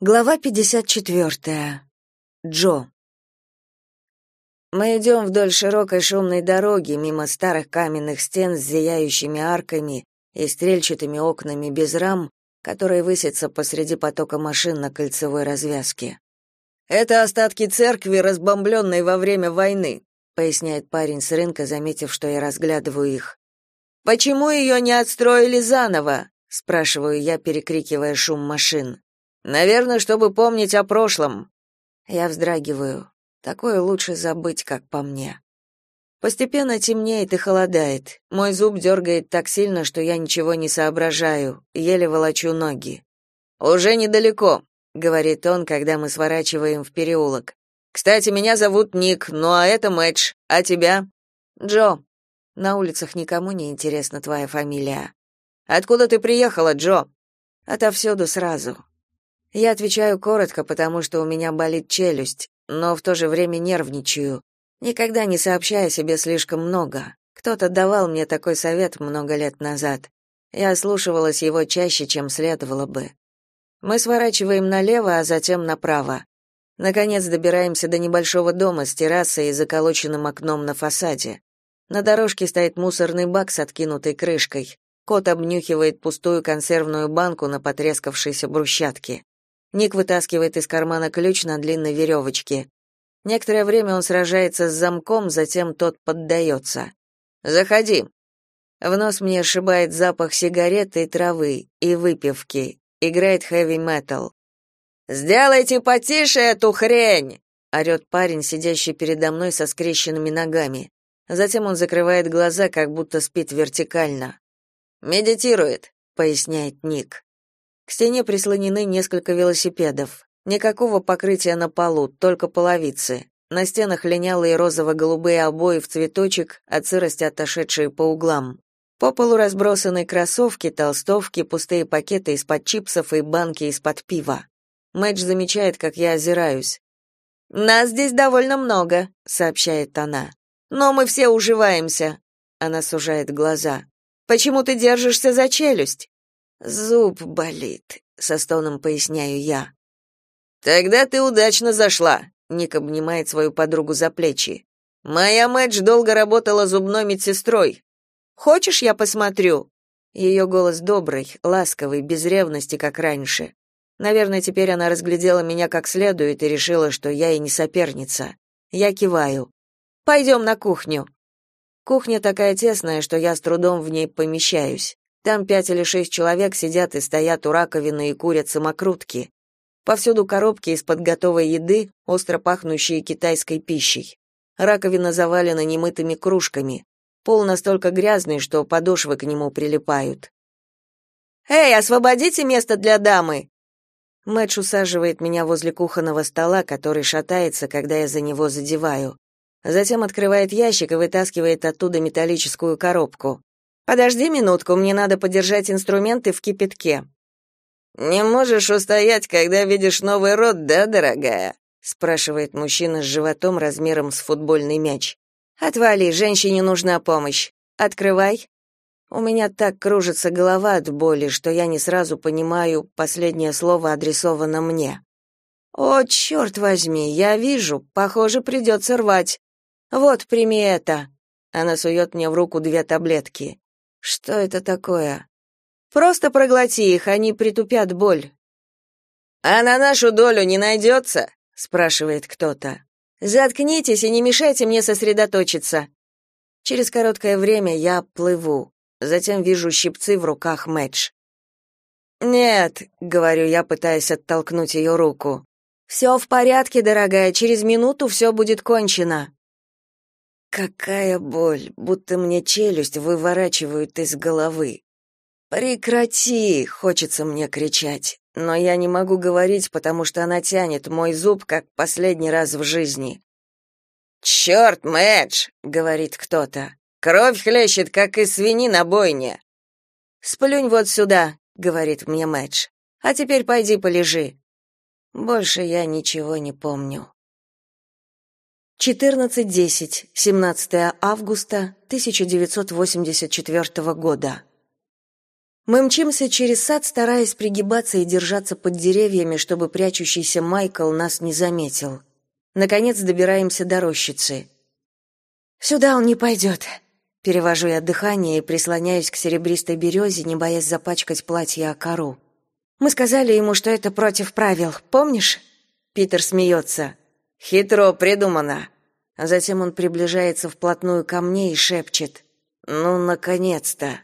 Глава 54. Джо. Мы идем вдоль широкой шумной дороги, мимо старых каменных стен с зияющими арками и стрельчатыми окнами без рам, которые высятся посреди потока машин на кольцевой развязке. «Это остатки церкви, разбомбленной во время войны», поясняет парень с рынка, заметив, что я разглядываю их. «Почему ее не отстроили заново?» спрашиваю я, перекрикивая шум машин. Наверное, чтобы помнить о прошлом. Я вздрагиваю. Такое лучше забыть, как по мне. Постепенно темнеет и холодает. Мой зуб дергает так сильно, что я ничего не соображаю, еле волочу ноги. Уже недалеко, говорит он, когда мы сворачиваем в переулок. Кстати, меня зовут Ник, ну а это Мэтч. А тебя? Джо. На улицах никому не интересна твоя фамилия. Откуда ты приехала, Джо? Отовсюду сразу. Я отвечаю коротко, потому что у меня болит челюсть, но в то же время нервничаю, никогда не сообщая себе слишком много. Кто-то давал мне такой совет много лет назад. Я слушалась его чаще, чем следовало бы. Мы сворачиваем налево, а затем направо. Наконец добираемся до небольшого дома с террасой и заколоченным окном на фасаде. На дорожке стоит мусорный бак с откинутой крышкой. Кот обнюхивает пустую консервную банку на потрескавшейся брусчатке. Ник вытаскивает из кармана ключ на длинной веревочке. Некоторое время он сражается с замком, затем тот поддается. «Заходи». В нос мне ошибает запах сигареты травы, и выпивки. Играет хэви-метал. «Сделайте потише эту хрень!» — орет парень, сидящий передо мной со скрещенными ногами. Затем он закрывает глаза, как будто спит вертикально. «Медитирует», — поясняет Ник. К стене прислонены несколько велосипедов. Никакого покрытия на полу, только половицы. На стенах линялые розово-голубые обои в цветочек, от сырости отошедшие по углам. По полу разбросаны кроссовки, толстовки, пустые пакеты из-под чипсов и банки из-под пива. Мэтч замечает, как я озираюсь. «Нас здесь довольно много», — сообщает она. «Но мы все уживаемся». Она сужает глаза. «Почему ты держишься за челюсть?» Зуб болит, со стоном поясняю я. Тогда ты удачно зашла. Ник обнимает свою подругу за плечи. Моя Мэдж долго работала зубной медсестрой. Хочешь, я посмотрю? Ее голос добрый, ласковый, без ревности, как раньше. Наверное, теперь она разглядела меня как следует и решила, что я и не соперница. Я киваю. «Пойдем на кухню. Кухня такая тесная, что я с трудом в ней помещаюсь. Там пять или шесть человек сидят и стоят у раковины и курят самокрутки. Повсюду коробки из-под готовой еды, остро пахнущие китайской пищей. Раковина завалена немытыми кружками. Пол настолько грязный, что подошвы к нему прилипают. «Эй, освободите место для дамы!» Мэтч усаживает меня возле кухонного стола, который шатается, когда я за него задеваю. Затем открывает ящик и вытаскивает оттуда металлическую коробку. Подожди минутку, мне надо подержать инструменты в кипятке. Не можешь устоять, когда видишь новый род, да, дорогая? спрашивает мужчина с животом размером с футбольный мяч. Отвали, женщине нужна помощь. Открывай. У меня так кружится голова от боли, что я не сразу понимаю, последнее слово адресовано мне. О, черт возьми, я вижу, похоже, придется рвать. Вот, прими это. Она сует мне в руку две таблетки. Что это такое? Просто проглоти их, они притупят боль. А на нашу долю не найдется?» — спрашивает кто-то. Заткнитесь и не мешайте мне сосредоточиться. Через короткое время я плыву. Затем вижу щипцы в руках Мэтч. «Нет», — говорю я, пытаясь оттолкнуть ее руку. «Все в порядке, дорогая, через минуту все будет кончено». Какая боль, будто мне челюсть выворачивают из головы. Прекрати, хочется мне кричать, но я не могу говорить, потому что она тянет мой зуб как последний раз в жизни. «Черт, Мэдж!» — говорит кто-то. «Кровь хлещет, как из свини на бойне!» «Сплюнь вот сюда», — говорит мне Мэдж. «А теперь пойди полежи». Больше я ничего не помню. 14.10, 17 августа 1984 года. Мы мчимся через сад, стараясь пригибаться и держаться под деревьями, чтобы прячущийся Майкл нас не заметил. Наконец добираемся до рощицы. «Сюда он не пойдет», — перевожу я дыхание и прислоняюсь к серебристой березе, не боясь запачкать платье о кору. «Мы сказали ему, что это против правил, помнишь?» Питер смеется. «Хитро придумано». А затем он приближается вплотную ко мне и шепчет. «Ну, наконец-то!»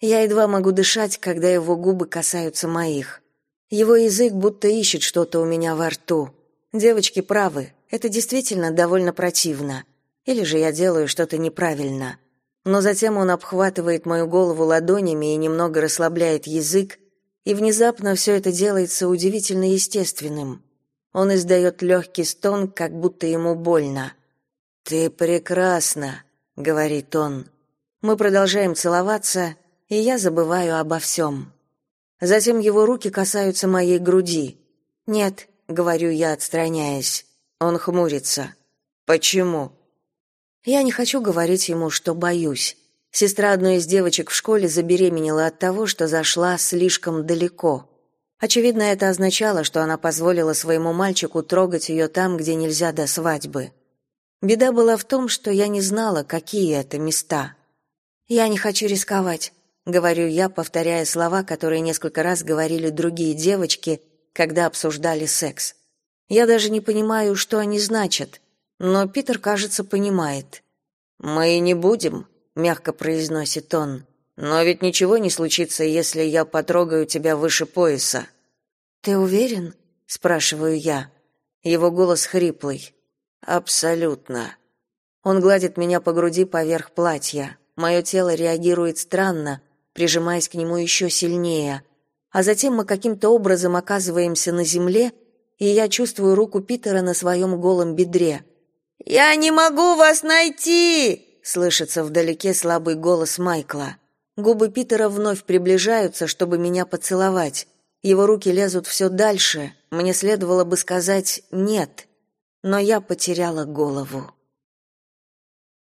Я едва могу дышать, когда его губы касаются моих. Его язык будто ищет что-то у меня во рту. Девочки правы, это действительно довольно противно. Или же я делаю что-то неправильно. Но затем он обхватывает мою голову ладонями и немного расслабляет язык, и внезапно все это делается удивительно естественным. Он издает легкий стон, как будто ему больно. «Ты прекрасна», — говорит он. Мы продолжаем целоваться, и я забываю обо всем. Затем его руки касаются моей груди. «Нет», — говорю я, отстраняясь. Он хмурится. «Почему?» Я не хочу говорить ему, что боюсь. Сестра одной из девочек в школе забеременела от того, что зашла слишком далеко. Очевидно, это означало, что она позволила своему мальчику трогать ее там, где нельзя до свадьбы. Беда была в том, что я не знала, какие это места. Я не хочу рисковать говорю я, повторяя слова, которые несколько раз говорили другие девочки, когда обсуждали секс. Я даже не понимаю, что они значат, но Питер, кажется, понимает. Мы не будем, мягко произносит он. Но ведь ничего не случится, если я потрогаю тебя выше пояса. Ты уверен? спрашиваю я. Его голос хриплый. Абсолютно. Он гладит меня по груди поверх платья. Мое тело реагирует странно, прижимаясь к нему еще сильнее. А затем мы каким-то образом оказываемся на земле, и я чувствую руку Питера на своем голом бедре. «Я не могу вас найти!» — слышится вдалеке слабый голос Майкла. Губы Питера вновь приближаются, чтобы меня поцеловать. Его руки лезут все дальше. Мне следовало бы сказать «нет», но я потеряла голову.